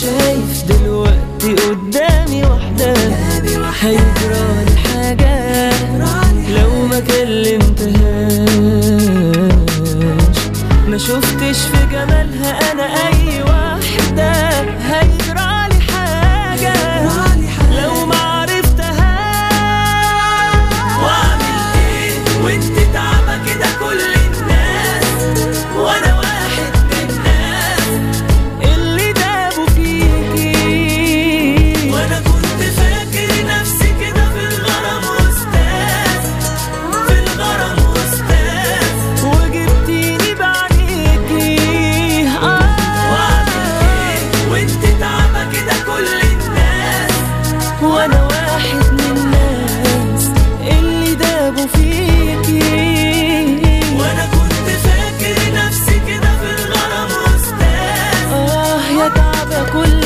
شايف دلوقتي قدامي واحدة هيجرالي حاجة لو ما كلمتهاش. ما شفتش في جمالها أنا أي وأنا واحد من الناس اللي دابوا فيكي. وأنا كنت فاكر نفسي كده في الغرام أستاذ آه يا تعبى كل